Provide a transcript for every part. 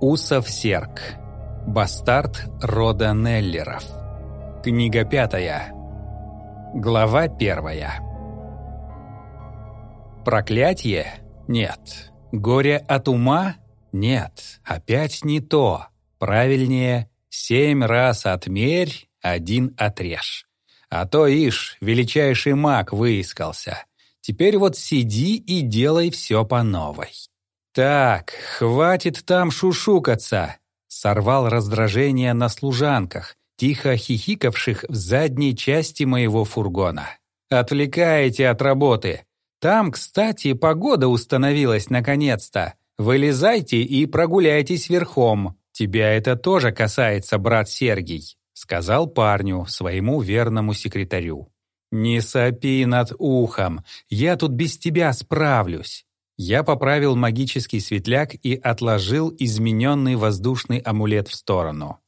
Усов Серк. Бастард рода Неллеров. Книга пятая. Глава первая. Проклятие? Нет. Горе от ума? Нет. Опять не то. Правильнее, семь раз отмерь, один отрежь. А то, ишь, величайший маг выискался. Теперь вот сиди и делай все по новой. «Так, хватит там шушукаться!» Сорвал раздражение на служанках, тихо хихикавших в задней части моего фургона. «Отвлекаете от работы. Там, кстати, погода установилась наконец-то. Вылезайте и прогуляйтесь верхом. Тебя это тоже касается, брат Сергий», сказал парню, своему верному секретарю. «Не сопи над ухом, я тут без тебя справлюсь. Я поправил магический светляк и отложил измененный воздушный амулет в сторону.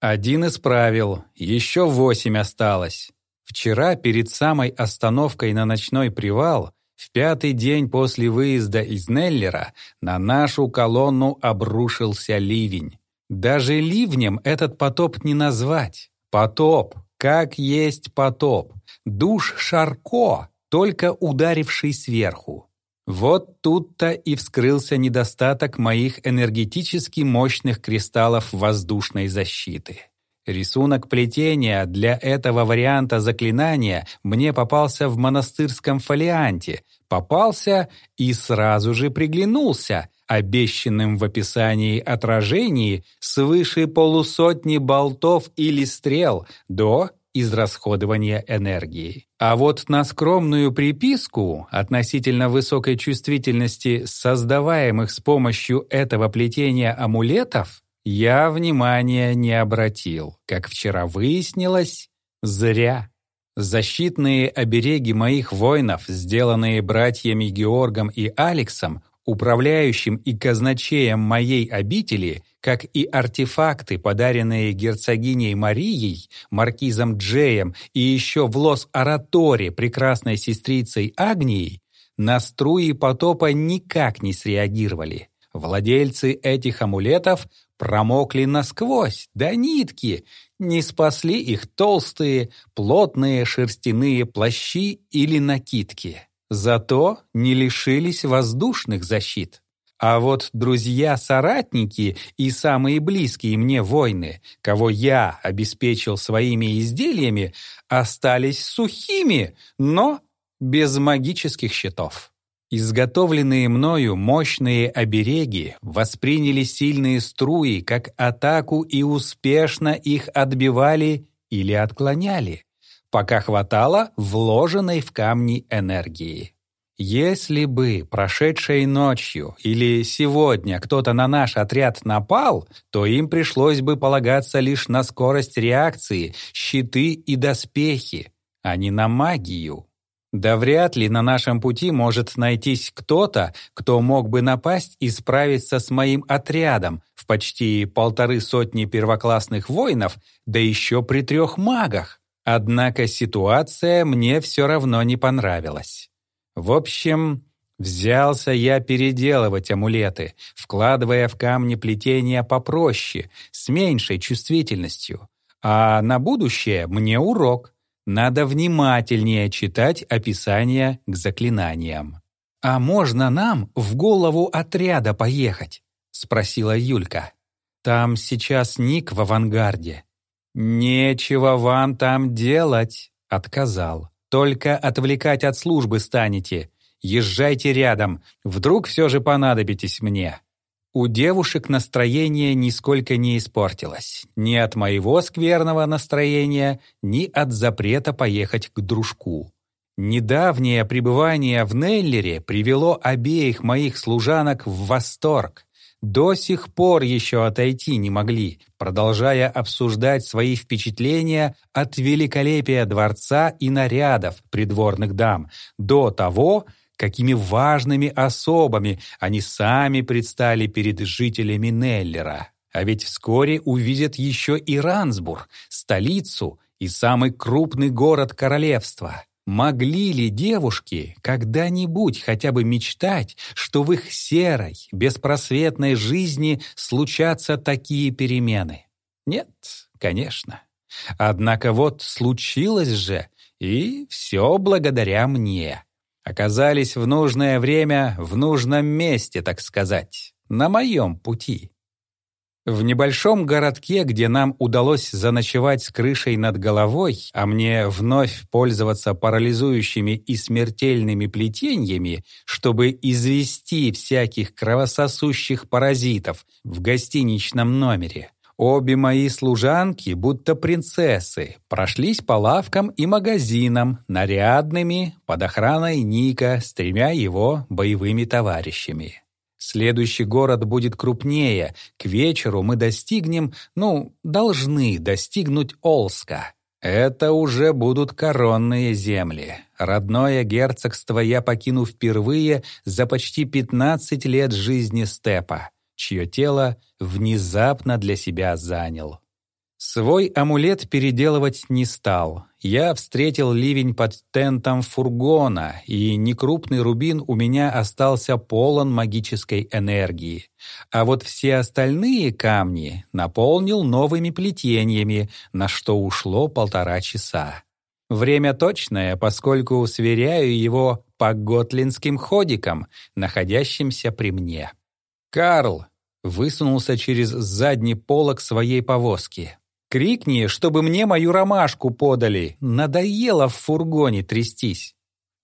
Один исправил, еще восемь осталось. Вчера, перед самой остановкой на ночной привал, в пятый день после выезда из Неллера, на нашу колонну обрушился ливень. Даже ливнем этот потоп не назвать. Потоп, как есть потоп. Душ Шарко, только ударивший сверху. Вот тут-то и вскрылся недостаток моих энергетически мощных кристаллов воздушной защиты. Рисунок плетения для этого варианта заклинания мне попался в монастырском фолианте, попался и сразу же приглянулся, обещанным в описании отражений свыше полусотни болтов или стрел до израсходования энергии. А вот на скромную приписку относительно высокой чувствительности создаваемых с помощью этого плетения амулетов я внимания не обратил. Как вчера выяснилось, зря. Защитные обереги моих воинов, сделанные братьями Георгом и Алексом, управляющим и казначеем моей обители, как и артефакты, подаренные герцогиней Марией, маркизом Джеем и еще в Лос-Ораторе прекрасной сестрицей Агнией, на струи потопа никак не среагировали. Владельцы этих амулетов промокли насквозь, до нитки, не спасли их толстые, плотные шерстяные плащи или накидки. Зато не лишились воздушных защит. А вот друзья-соратники и самые близкие мне воины, кого я обеспечил своими изделиями, остались сухими, но без магических щитов. Изготовленные мною мощные обереги восприняли сильные струи как атаку и успешно их отбивали или отклоняли пока хватало вложенной в камни энергии. Если бы прошедшей ночью или сегодня кто-то на наш отряд напал, то им пришлось бы полагаться лишь на скорость реакции, щиты и доспехи, а не на магию. Да вряд ли на нашем пути может найтись кто-то, кто мог бы напасть и справиться с моим отрядом в почти полторы сотни первоклассных воинов, да еще при трех магах. Однако ситуация мне все равно не понравилась. В общем, взялся я переделывать амулеты, вкладывая в камни плетения попроще, с меньшей чувствительностью. А на будущее мне урок. Надо внимательнее читать описания к заклинаниям. «А можно нам в голову отряда поехать?» — спросила Юлька. «Там сейчас Ник в авангарде. «Нечего вам там делать», — отказал. «Только отвлекать от службы станете. Езжайте рядом, вдруг все же понадобитесь мне». У девушек настроение нисколько не испортилось. Ни от моего скверного настроения, ни от запрета поехать к дружку. Недавнее пребывание в Неллере привело обеих моих служанок в восторг до сих пор еще отойти не могли, продолжая обсуждать свои впечатления от великолепия дворца и нарядов придворных дам, до того, какими важными особами они сами предстали перед жителями Неллера. А ведь вскоре увидят еще и Рансбург, столицу и самый крупный город королевства. Могли ли девушки когда-нибудь хотя бы мечтать, что в их серой, беспросветной жизни случатся такие перемены? Нет, конечно. Однако вот случилось же, и все благодаря мне. Оказались в нужное время, в нужном месте, так сказать, на моем пути. В небольшом городке, где нам удалось заночевать с крышей над головой, а мне вновь пользоваться парализующими и смертельными плетениями, чтобы извести всяких кровососущих паразитов в гостиничном номере, Обе мои служанки, будто принцессы, прошлись по лавкам и магазинам, нарядными, под охраной Ника с тремя его боевыми товарищами. Следующий город будет крупнее. К вечеру мы достигнем, ну, должны достигнуть Олска. Это уже будут коронные земли. Родное герцогство я покину впервые за почти 15 лет жизни степа чье тело внезапно для себя занял. Свой амулет переделывать не стал. Я встретил ливень под тентом фургона, и некрупный рубин у меня остался полон магической энергии. А вот все остальные камни наполнил новыми плетениями, на что ушло полтора часа. Время точное, поскольку сверяю его по готлинским ходикам, находящимся при мне. «Карл!» высунулся через задний полок своей повозки. «Крикни, чтобы мне мою ромашку подали! Надоело в фургоне трястись!»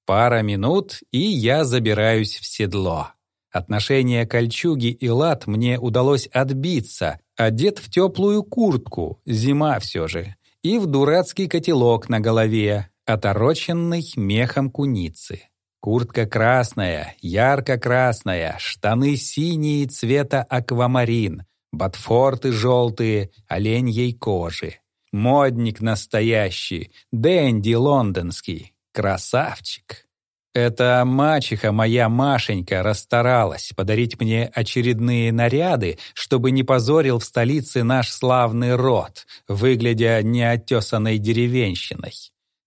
Пара минут, и я забираюсь в седло. Отношение кольчуги и лад мне удалось отбиться, одет в теплую куртку, зима все же, и в дурацкий котелок на голове, отороченный мехом куницы. Куртка красная, ярко-красная, штаны синие цвета аквамарин, ботфорты желтые, оленьей кожи. Модник настоящий, Дэнди лондонский, красавчик. Эта мачеха моя Машенька расстаралась подарить мне очередные наряды, чтобы не позорил в столице наш славный род, выглядя неотесанной деревенщиной.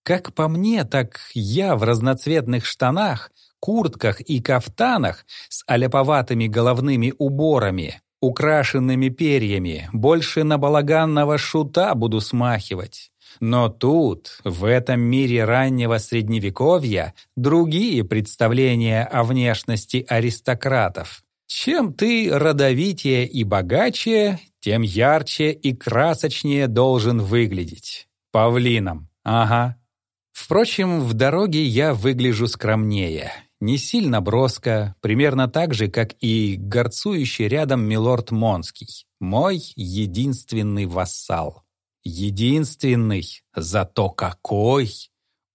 Как по мне, так я в разноцветных штанах, куртках и кафтанах с аляповатыми головными уборами, украшенными перьями, больше на балаганного шута буду смахивать. Но тут, в этом мире раннего средневековья, другие представления о внешности аристократов. Чем ты родовитее и богаче, тем ярче и красочнее должен выглядеть. Павлином. Ага, Впрочем, в дороге я выгляжу скромнее. Не сильно броско, примерно так же, как и горцующий рядом милорд Монский, мой единственный вассал. Единственный, зато какой!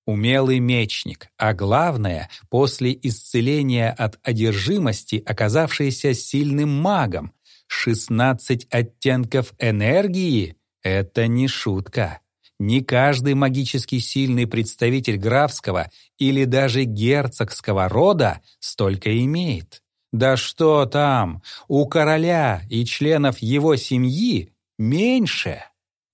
Умелый мечник, а главное, после исцеления от одержимости оказавшийся сильным магом. 16 оттенков энергии — это не шутка. Не каждый магически сильный представитель графского или даже герцогского рода столько имеет. Да что там, у короля и членов его семьи меньше.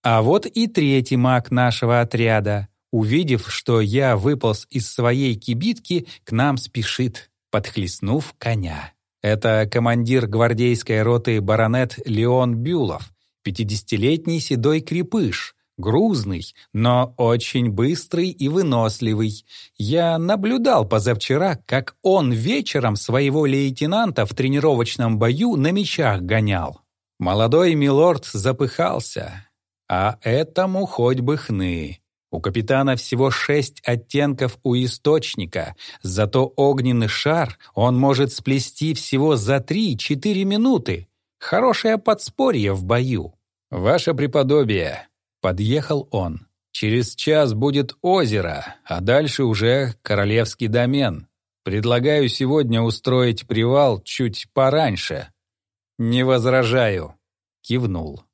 А вот и третий маг нашего отряда, увидев, что я выполз из своей кибитки, к нам спешит, подхлестнув коня. Это командир гвардейской роты баронет Леон Бюлов, пятидесятилетний седой крепыш, Грузный, но очень быстрый и выносливый. Я наблюдал позавчера, как он вечером своего лейтенанта в тренировочном бою на мечах гонял. Молодой милорд запыхался. А этому хоть бы хны. У капитана всего шесть оттенков у источника, зато огненный шар он может сплести всего за три-четыре минуты. Хорошее подспорье в бою. «Ваше преподобие», Подъехал он. «Через час будет озеро, а дальше уже королевский домен. Предлагаю сегодня устроить привал чуть пораньше». «Не возражаю», — кивнул.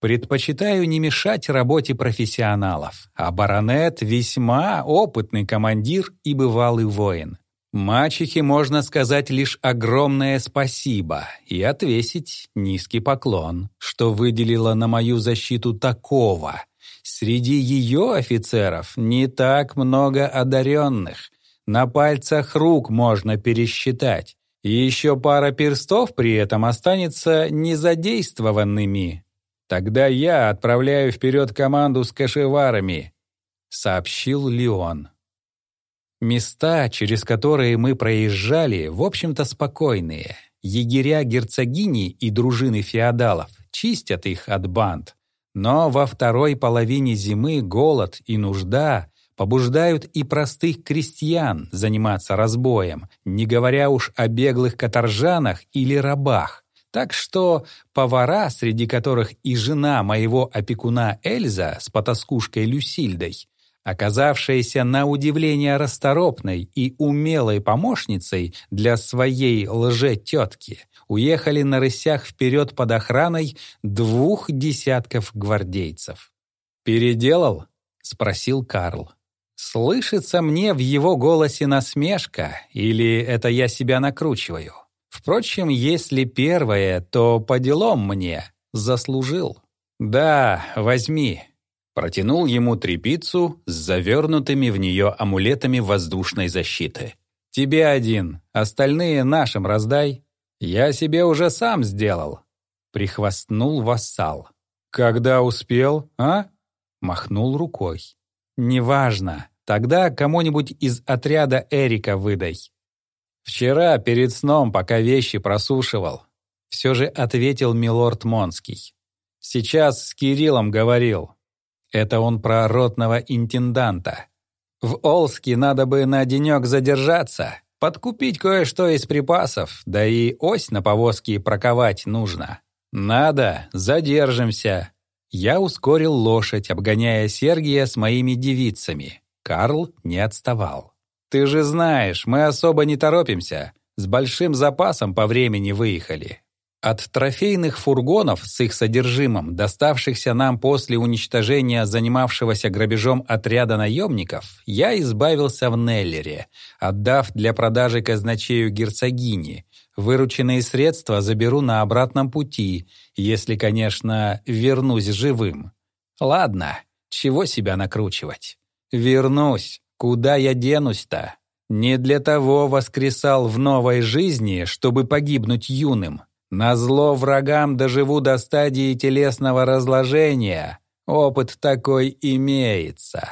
«Предпочитаю не мешать работе профессионалов, а баронет — весьма опытный командир и бывалый воин. Мачехе можно сказать лишь огромное спасибо и отвесить низкий поклон, что выделила на мою защиту такого среди ее офицеров не так много одаренных. На пальцах рук можно пересчитать. И еще пара перстов при этом останется незадействованными. Тогда я отправляю вперед команду с кашеварами, сообщил Леон. Места, через которые мы проезжали, в общем-то спокойные. Егеря герцогини и дружины феодалов чистят их от банд. Но во второй половине зимы голод и нужда побуждают и простых крестьян заниматься разбоем, не говоря уж о беглых каторжанах или рабах. Так что повара, среди которых и жена моего опекуна Эльза с потаскушкой Люсильдой, оказавшаяся на удивление расторопной и умелой помощницей для своей лже-тетки, уехали на рысях вперед под охраной двух десятков гвардейцев. «Переделал?» — спросил Карл. Слышится мне в его голосе насмешка, или это я себя накручиваю? Впрочем, если первое, то по делам мне заслужил. Да, возьми, Протянул ему трепицу с завернутыми в нее амулетами воздушной защиты. «Тебе один, остальные нашим раздай. Я себе уже сам сделал», — прихвастнул вассал. «Когда успел, а?» — махнул рукой. «Неважно, тогда кому-нибудь из отряда Эрика выдай». «Вчера перед сном, пока вещи просушивал», — все же ответил милорд Монский. «Сейчас с Кириллом говорил, это он про ротного интенданта. В Олске надо бы на денек задержаться, подкупить кое-что из припасов, да и ось на повозке проковать нужно. Надо, задержимся. Я ускорил лошадь, обгоняя Сергия с моими девицами. Карл не отставал. «Ты же знаешь, мы особо не торопимся. С большим запасом по времени выехали. От трофейных фургонов с их содержимым, доставшихся нам после уничтожения занимавшегося грабежом отряда наемников, я избавился в Неллере, отдав для продажи казначею герцогини. Вырученные средства заберу на обратном пути, если, конечно, вернусь живым. Ладно, чего себя накручивать? Вернусь. Куда я денусь-то? Не для того воскресал в новой жизни, чтобы погибнуть юным. Назло врагам доживу до стадии телесного разложения. Опыт такой имеется.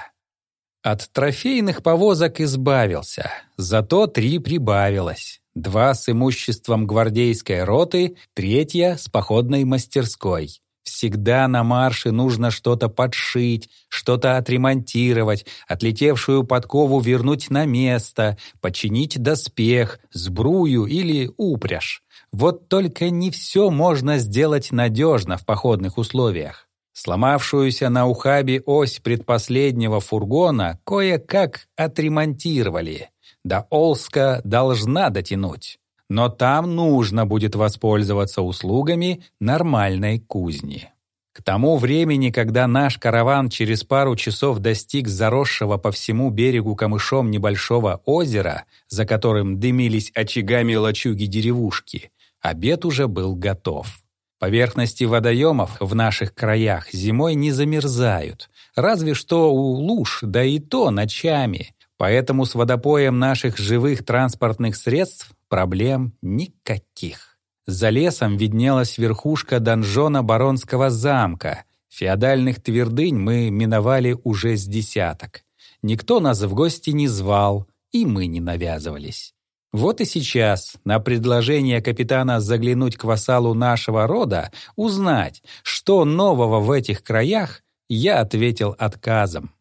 От трофейных повозок избавился, зато три прибавилось. Два с имуществом гвардейской роты, третья с походной мастерской. Всегда на марше нужно что-то подшить, что-то отремонтировать, отлетевшую подкову вернуть на место, починить доспех, сбрую или упряжь. Вот только не все можно сделать надежно в походных условиях. Сломавшуюся на ухабе ось предпоследнего фургона кое-как отремонтировали. До Олска должна дотянуть. Но там нужно будет воспользоваться услугами нормальной кузни. К тому времени, когда наш караван через пару часов достиг заросшего по всему берегу камышом небольшого озера, за которым дымились очагами лачуги деревушки, Обед уже был готов. Поверхности водоемов в наших краях зимой не замерзают, разве что у луж, да и то ночами. Поэтому с водопоем наших живых транспортных средств проблем никаких. За лесом виднелась верхушка донжона Баронского замка. Феодальных твердынь мы миновали уже с десяток. Никто нас в гости не звал, и мы не навязывались. Вот и сейчас, на предложение капитана заглянуть к вассалу нашего рода, узнать, что нового в этих краях, я ответил отказом.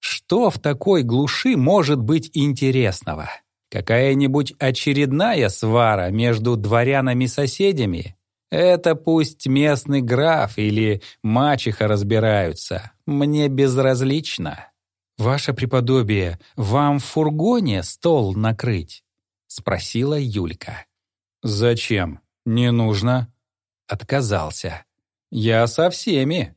Что в такой глуши может быть интересного? Какая-нибудь очередная свара между дворянами-соседями? Это пусть местный граф или мачеха разбираются. Мне безразлично. Ваше преподобие, вам в фургоне стол накрыть? — спросила Юлька. «Зачем? Не нужно». Отказался. «Я со всеми».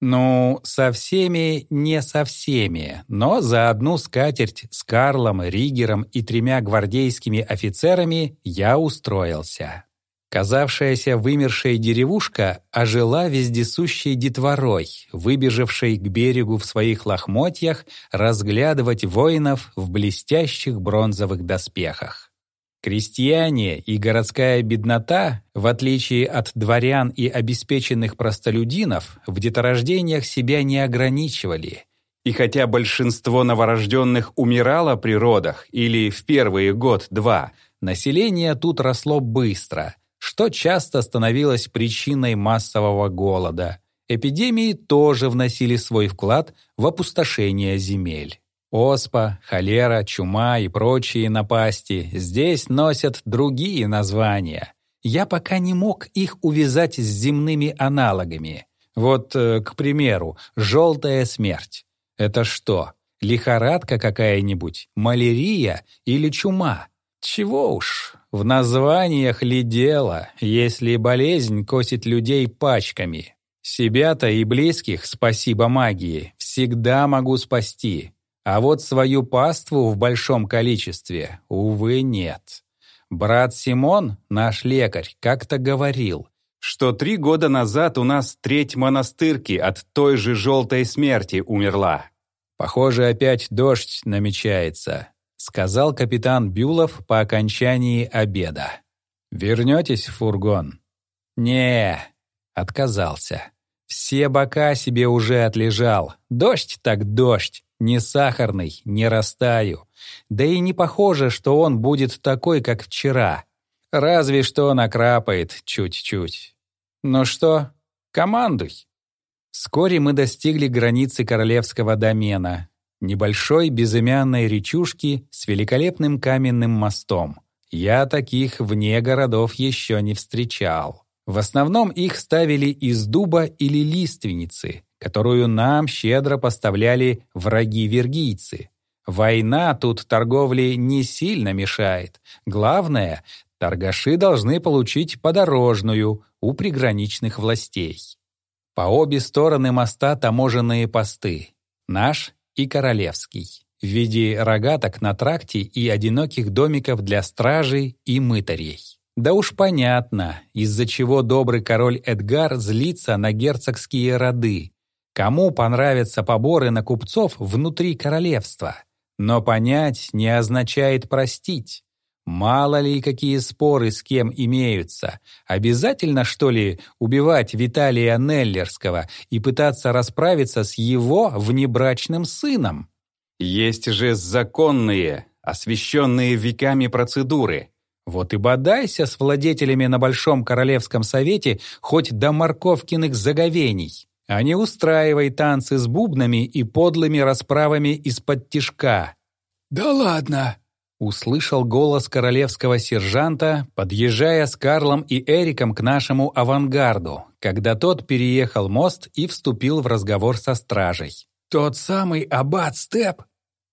Ну, со всеми не со всеми, но за одну скатерть с Карлом, Ригером и тремя гвардейскими офицерами я устроился. Казавшаяся вымершей деревушка ожила вездесущей детворой, выбежавшей к берегу в своих лохмотьях разглядывать воинов в блестящих бронзовых доспехах. Крестьяне и городская беднота, в отличие от дворян и обеспеченных простолюдинов, в деторождениях себя не ограничивали. И хотя большинство новорожденных умирало при родах или в первые год-два, население тут росло быстро, что часто становилось причиной массового голода. Эпидемии тоже вносили свой вклад в опустошение земель. Оспа, холера, чума и прочие напасти здесь носят другие названия. Я пока не мог их увязать с земными аналогами. Вот, э, к примеру, желтая смерть. Это что, лихорадка какая-нибудь, малярия или чума? Чего уж, в названиях ли дело, если болезнь косит людей пачками? Себя-то и близких, спасибо магии, всегда могу спасти. А вот свою паству в большом количестве, увы, нет. Брат Симон, наш лекарь, как-то говорил, что три года назад у нас треть монастырки от той же желтой смерти умерла. Похоже, опять дождь намечается, сказал капитан Бюлов по окончании обеда. Вернетесь в фургон? Не, отказался. Все бока себе уже отлежал. Дождь так дождь. Не сахарный, не растаю. Да и не похоже, что он будет такой, как вчера. Разве что накрапает чуть-чуть. Ну что, командуй. Вскоре мы достигли границы королевского домена, небольшой безымянной речушки с великолепным каменным мостом. Я таких вне городов еще не встречал. В основном их ставили из дуба или лиственницы, которую нам щедро поставляли враги-вергийцы. Война тут торговле не сильно мешает. Главное, торгаши должны получить подорожную у приграничных властей. По обе стороны моста таможенные посты. Наш и королевский. В виде рогаток на тракте и одиноких домиков для стражей и мытарей. Да уж понятно, из-за чего добрый король Эдгар злится на герцогские роды, Кому понравятся поборы на купцов внутри королевства? Но понять не означает простить. Мало ли какие споры с кем имеются. Обязательно, что ли, убивать Виталия Неллерского и пытаться расправиться с его внебрачным сыном? Есть же законные, освященные веками процедуры. Вот и бодайся с владетелями на Большом Королевском Совете хоть до морковкиных заговений а не устраивай танцы с бубнами и подлыми расправами из-под тишка». «Да ладно!» — услышал голос королевского сержанта, подъезжая с Карлом и Эриком к нашему авангарду, когда тот переехал мост и вступил в разговор со стражей. «Тот самый аббат Степ?»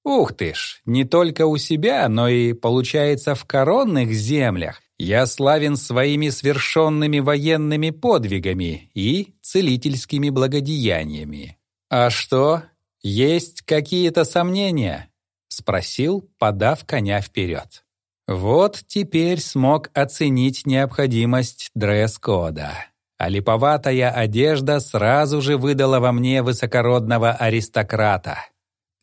«Ух ты ж, не только у себя, но и, получается, в коронных землях, я славен своими свершенными военными подвигами и целительскими благодеяниями. А что, есть какие-то сомнения?» — спросил, подав коня вперед. Вот теперь смог оценить необходимость дресс-кода. А липоватая одежда сразу же выдала во мне высокородного аристократа.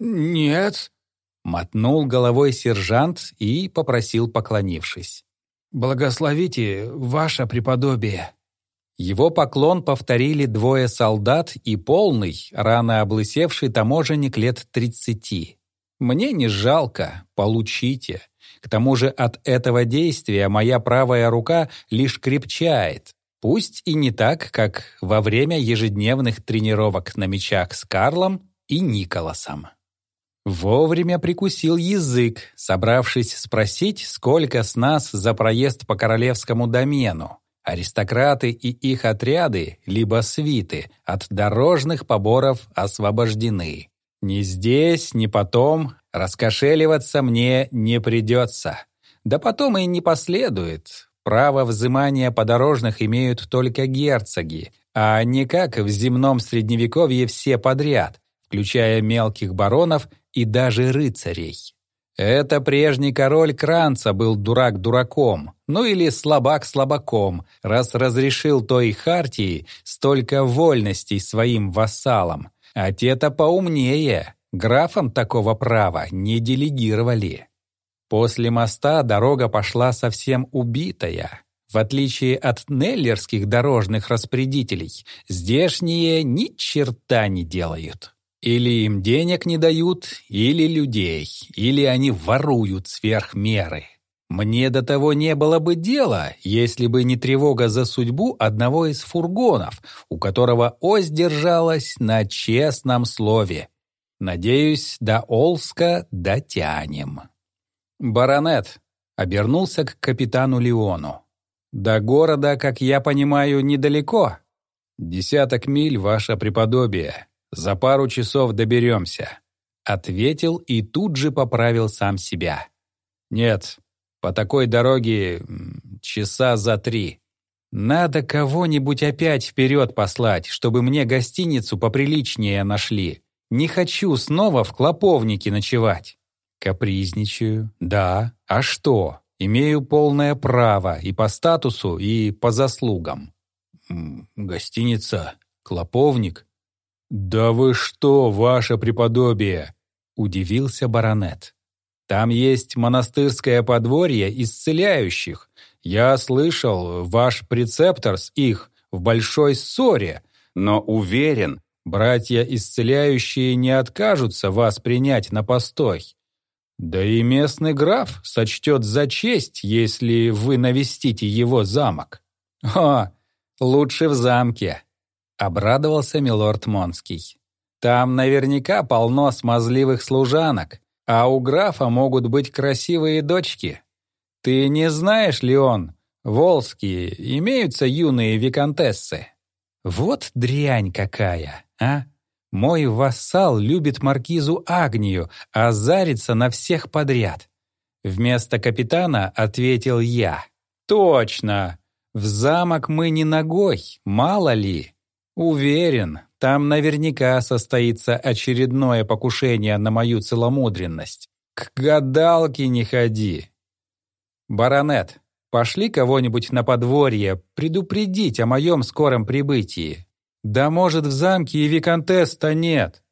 «Нет», — мотнул головой сержант и попросил, поклонившись. «Благословите, ваше преподобие». Его поклон повторили двое солдат и полный, рано облысевший таможенник лет тридцати. «Мне не жалко, получите. К тому же от этого действия моя правая рука лишь крепчает, пусть и не так, как во время ежедневных тренировок на мечах с Карлом и Николасом». Вовремя прикусил язык, собравшись спросить, сколько с нас за проезд по королевскому домену. Аристократы и их отряды, либо свиты, от дорожных поборов освобождены. Ни здесь, ни потом раскошеливаться мне не придется. Да потом и не последует. Право взимания подорожных имеют только герцоги, а не как в земном средневековье все подряд, включая мелких баронов и даже рыцарей. Это прежний король Кранца был дурак дураком, ну или слабак слабаком, раз разрешил той хартии столько вольностей своим вассалам. А те-то поумнее, графам такого права не делегировали. После моста дорога пошла совсем убитая. В отличие от неллерских дорожных распорядителей, здешние ни черта не делают. Или им денег не дают, или людей, или они воруют сверх меры. Мне до того не было бы дела, если бы не тревога за судьбу одного из фургонов, у которого ось держалась на честном слове. Надеюсь, до Олска дотянем. Баронет обернулся к капитану Леону. До города, как я понимаю, недалеко. Десяток миль, ваше преподобие. За пару часов доберемся. Ответил и тут же поправил сам себя. Нет, по такой дороге часа за три. Надо кого-нибудь опять вперед послать, чтобы мне гостиницу поприличнее нашли. Не хочу снова в клоповнике ночевать. Капризничаю, да. А что? Имею полное право и по статусу, и по заслугам. Гостиница, клоповник. Да вы что, ваше преподобие? Удивился баронет. Там есть монастырское подворье исцеляющих. Я слышал, ваш прецептор с их в большой ссоре, но уверен, братья исцеляющие не откажутся вас принять на постой. Да и местный граф сочтет за честь, если вы навестите его замок. О, лучше в замке, обрадовался милорд Монский. Там наверняка полно смазливых служанок, а у графа могут быть красивые дочки. Ты не знаешь ли он, волские, имеются юные виконтессы? Вот дрянь какая, а? Мой вассал любит маркизу Агнию, а зарится на всех подряд. Вместо капитана ответил я. Точно. В замок мы не ногой, мало ли. Уверен, там наверняка состоится очередное покушение на мою целомудренность. К гадалке не ходи. Баронет, пошли кого-нибудь на подворье предупредить о моем скором прибытии. «Да может, в замке и виконтеста нет!»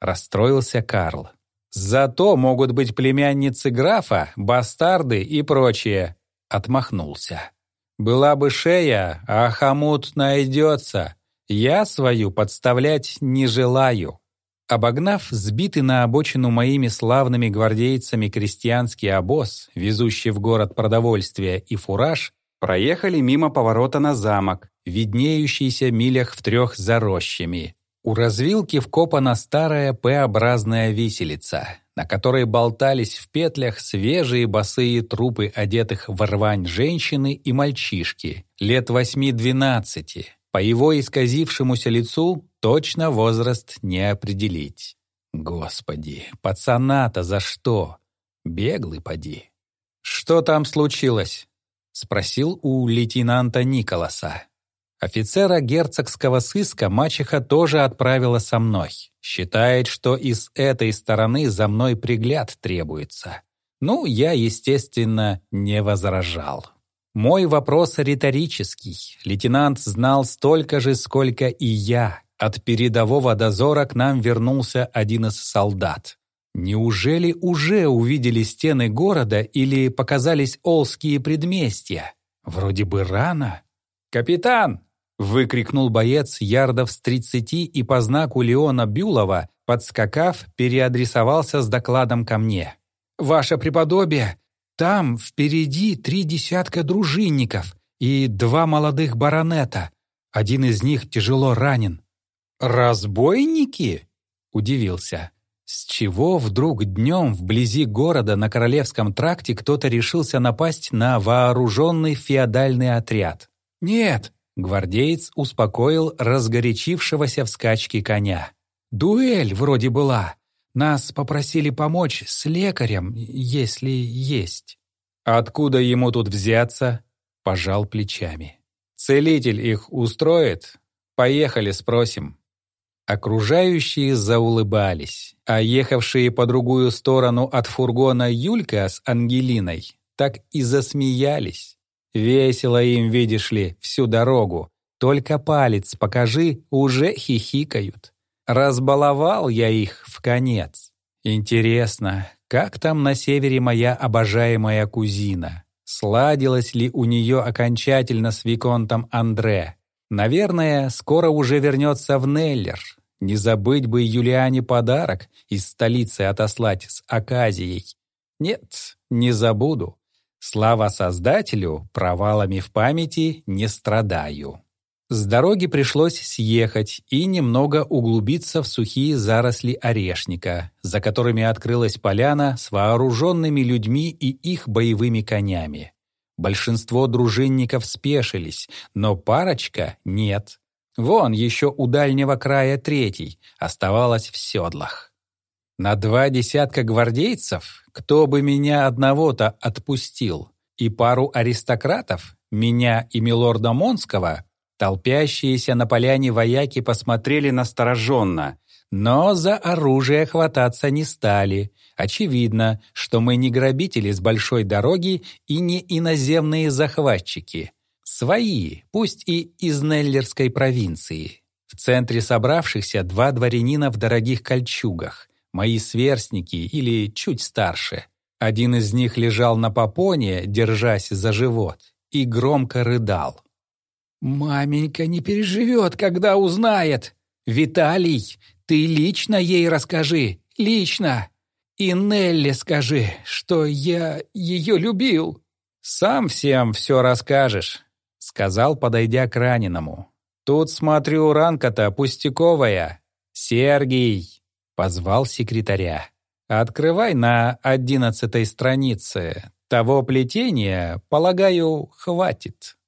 Расстроился Карл. «Зато могут быть племянницы графа, бастарды и прочее!» Отмахнулся. «Была бы шея, а хомут найдется. Я свою подставлять не желаю». Обогнав сбитый на обочину моими славными гвардейцами крестьянский обоз, везущий в город продовольствие и фураж, проехали мимо поворота на замок, виднеющийся милях в трех за рощами. У развилки вкопана старая П-образная виселица, на которой болтались в петлях свежие босые трупы одетых в рвань женщины и мальчишки, лет восьми-двенадцати. По его исказившемуся лицу точно возраст не определить. Господи, пацана-то за что? Беглый поди. Что там случилось? Спросил у лейтенанта Николаса. Офицера герцогского сыска мачеха тоже отправила со мной. Считает, что из этой стороны за мной пригляд требуется. Ну, я, естественно, не возражал. Мой вопрос риторический. Лейтенант знал столько же, сколько и я. От передового дозора к нам вернулся один из солдат. Неужели уже увидели стены города или показались олские предместья? Вроде бы рано. «Капитан!» Выкрикнул боец ярдов с тридцати и по знаку Леона Бюлова, подскакав, переадресовался с докладом ко мне. «Ваше преподобие, там впереди три десятка дружинников и два молодых баронета. Один из них тяжело ранен». «Разбойники?» — удивился. С чего вдруг днем вблизи города на Королевском тракте кто-то решился напасть на вооруженный феодальный отряд? «Нет, Гвардеец успокоил разгорячившегося в скачке коня. «Дуэль вроде была. Нас попросили помочь с лекарем, если есть». «Откуда ему тут взяться?» — пожал плечами. «Целитель их устроит? Поехали, спросим». Окружающие заулыбались, а ехавшие по другую сторону от фургона Юлька с Ангелиной так и засмеялись. Весело им, видишь ли, всю дорогу. Только палец покажи, уже хихикают. Разбаловал я их в конец. Интересно, как там на севере моя обожаемая кузина? Сладилась ли у нее окончательно с Виконтом Андре? Наверное, скоро уже вернется в Неллер. Не забыть бы Юлиане подарок из столицы отослать с Аказией. Нет, не забуду. Слава Создателю, провалами в памяти не страдаю. С дороги пришлось съехать и немного углубиться в сухие заросли орешника, за которыми открылась поляна с вооруженными людьми и их боевыми конями. Большинство дружинников спешились, но парочка — нет. Вон еще у дальнего края третий, оставалась в седлах. На два десятка гвардейцев, кто бы меня одного-то отпустил, и пару аристократов, меня и милорда Монского, толпящиеся на поляне вояки посмотрели настороженно, но за оружие хвататься не стали. Очевидно, что мы не грабители с большой дороги и не иноземные захватчики. Свои, пусть и из Неллерской провинции. В центре собравшихся два дворянина в дорогих кольчугах, мои сверстники или чуть старше. Один из них лежал на попоне, держась за живот, и громко рыдал. «Маменька не переживет, когда узнает. Виталий, ты лично ей расскажи, лично. И Нелли скажи, что я ее любил». «Сам всем все расскажешь», — сказал, подойдя к раненому. «Тут, смотрю, ранка-то пустяковая. Сергий!» — позвал секретаря. «Открывай на одиннадцатой странице. Того плетения, полагаю, хватит».